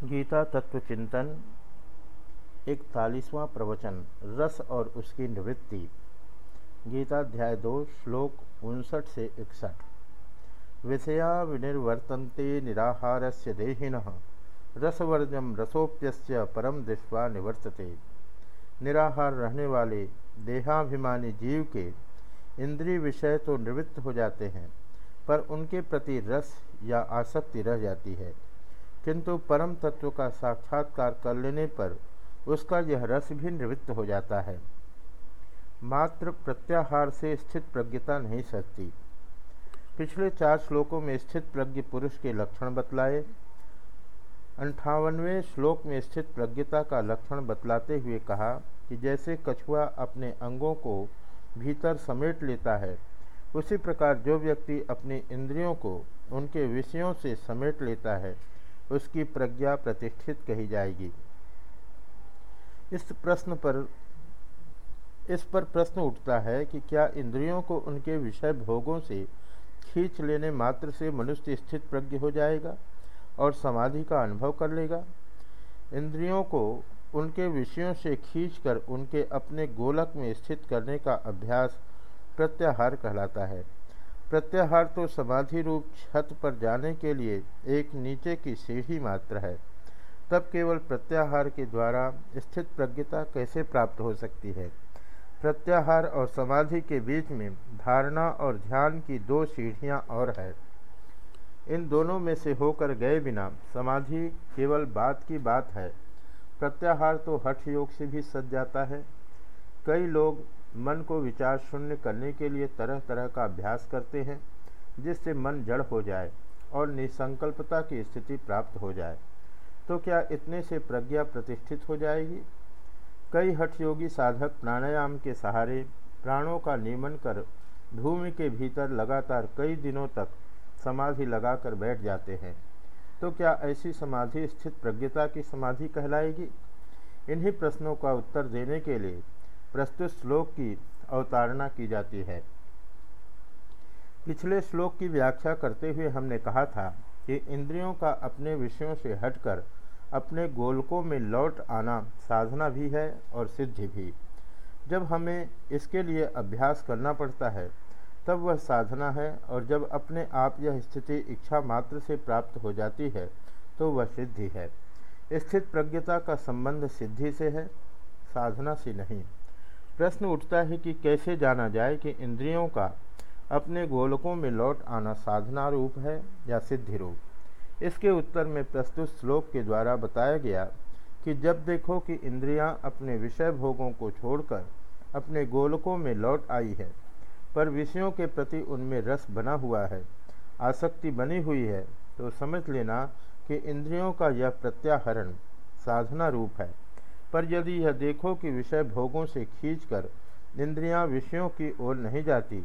गीता तत्व चिंतन इकतालीसवां प्रवचन, रस और उसकी निवृत्ति। गीता अध्याय दो, श्लोक उनसठ से इकसठ। विषया विनिर्वर्तन्ते निराहार से देहिन रसवर्जम रसोप्य परम दृष्टवा निवर्तते। निराहार रहने वाले देहाभिमानी जीव के इंद्रिय विषय तो निवृत्त हो जाते हैं, पर उनके प्रति रस या आसक्ति रह जाती है। किंतु परम तत्व का साक्षात्कार कर लेने पर उसका यह रस भी निवृत्त हो जाता है। मात्र प्रत्याहार से स्थित प्रज्ञता नहीं सकती पिछले चार श्लोकों में स्थित प्रज्ञ पुरुष के लक्षण बतलाए। अंठावनवें श्लोक में स्थित प्रज्ञता का लक्षण बतलाते हुए कहा कि जैसे कछुआ अपने अंगों को भीतर समेट लेता है, उसी प्रकार जो व्यक्ति अपनी इंद्रियों को उनके विषयों से समेट लेता है उसकी प्रज्ञा प्रतिष्ठित कही जाएगी। इस प्रश्न पर, इस पर प्रश्न उठता है कि क्या इंद्रियों को उनके विषय भोगों से खींच लेने मात्र से मनुष्य स्थित प्रज्ञ हो जाएगा और समाधि का अनुभव कर लेगा? इंद्रियों को उनके विषयों से खींचकर उनके अपने गोलक में स्थित करने का अभ्यास प्रत्याहार कहलाता है। प्रत्याहार तो समाधि रूप छत पर जाने के लिए एक नीचे की सीढ़ी मात्र है। तब केवल प्रत्याहार के द्वारा स्थित प्रज्ञता कैसे प्राप्त हो सकती है? प्रत्याहार और समाधि के बीच में धारणा और ध्यान की दो सीढ़ियाँ और है। इन दोनों में से होकर गए बिना समाधि केवल बात की बात है। प्रत्याहार तो हठ योग से भी सज जाता है। कई लोग मन को विचार शून्य करने के लिए तरह तरह का अभ्यास करते हैं, जिससे मन जड़ हो जाए और निसंकल्पता की स्थिति प्राप्त हो जाए। तो क्या इतने से प्रज्ञा प्रतिष्ठित हो जाएगी? कई हठ योगी साधक प्राणायाम के सहारे प्राणों का नियमन कर भूमि के भीतर लगातार कई दिनों तक समाधि लगाकर बैठ जाते हैं। तो क्या ऐसी समाधि स्थित प्रज्ञता की समाधि कहलाएगी? इन्हीं प्रश्नों का उत्तर देने के लिए प्रस्तुत श्लोक की अवतारणा की जाती है। पिछले श्लोक की व्याख्या करते हुए हमने कहा था कि इंद्रियों का अपने विषयों से हटकर अपने गोलकों में लौट आना साधना भी है और सिद्धि भी। जब हमें इसके लिए अभ्यास करना पड़ता है, तब वह साधना है और जब अपने आप यह स्थिति इच्छा मात्र से प्राप्त हो जाती है तो वह सिद्धि है। स्थित प्रज्ञता का संबंध सिद्धि से है, साधना से नहीं। प्रश्न उठता है कि कैसे जाना जाए कि इंद्रियों का अपने गोलकों में लौट आना साधना रूप है या सिद्धि रूप? इसके उत्तर में प्रस्तुत श्लोक के द्वारा बताया गया कि जब देखो कि इंद्रियाँ अपने विषय भोगों को छोड़कर अपने गोलकों में लौट आई है, पर विषयों के प्रति उनमें रस बना हुआ है, आसक्ति बनी हुई है तो समझ लेना कि इंद्रियों का यह प्रत्याहरण साधना रूप है। पर यदि यह देखो कि विषय भोगों से खींचकर इंद्रियाँ विषयों की ओर नहीं जाती,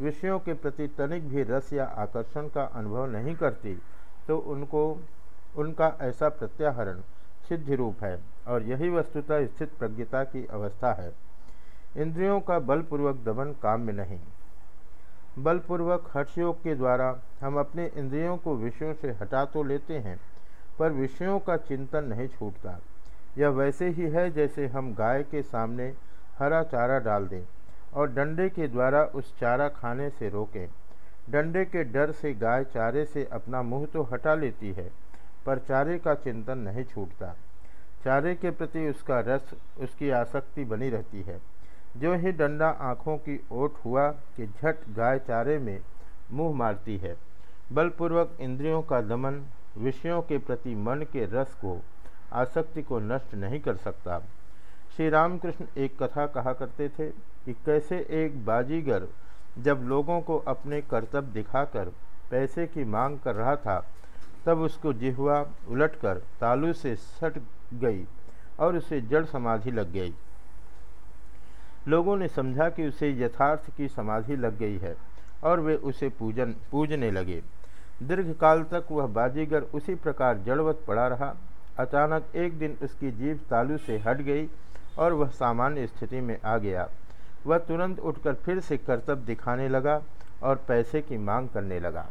विषयों के प्रति तनिक भी रस या आकर्षण का अनुभव नहीं करती तो उनको, उनका ऐसा प्रत्याहरण सिद्धि रूप है और यही वस्तुतः स्थित प्रज्ञता की अवस्था है। इंद्रियों का बलपूर्वक दमन काम में नहीं। बलपूर्वक हर्षयोग के द्वारा हम अपने इंद्रियों को विषयों से हटा तो लेते हैं, पर विषयों का चिंतन नहीं छूटता। यह वैसे ही है जैसे हम गाय के सामने हरा चारा डाल दें और डंडे के द्वारा उस चारा खाने से रोकें। डंडे के डर से गाय चारे से अपना मुँह तो हटा लेती है, पर चारे का चिंतन नहीं छूटता। चारे के प्रति उसका रस, उसकी आसक्ति बनी रहती है। जो ही डंडा आँखों की ओट हुआ कि झट गाय चारे में मुँह मारती है, बलपूर्वक इंद्रियों का दमन, विषयों के प्रति मन के रस को आसक्ति को नष्ट नहीं कर सकता। श्री रामकृष्ण एक कथा कहा करते थे कि कैसे एक बाजीगर जब लोगों को अपने कर्तव्य दिखाकर पैसे की मांग कर रहा था, तब उसको जिहवा उलटकर तालू से सट गई और उसे जड़ समाधि लग गई। लोगों ने समझा कि उसे यथार्थ की समाधि लग गई है और वे उसे पूजन, पूजने लगे। दीर्घकाल तक वह बाजीगर उसी प्रकार जड़वत पड़ा रहा। अचानक एक दिन उसकी जीभ तालू से हट गई और वह सामान्य स्थिति में आ गया। वह तुरंत उठकर फिर से कर्तव्य दिखाने लगा और पैसे की मांग करने लगा।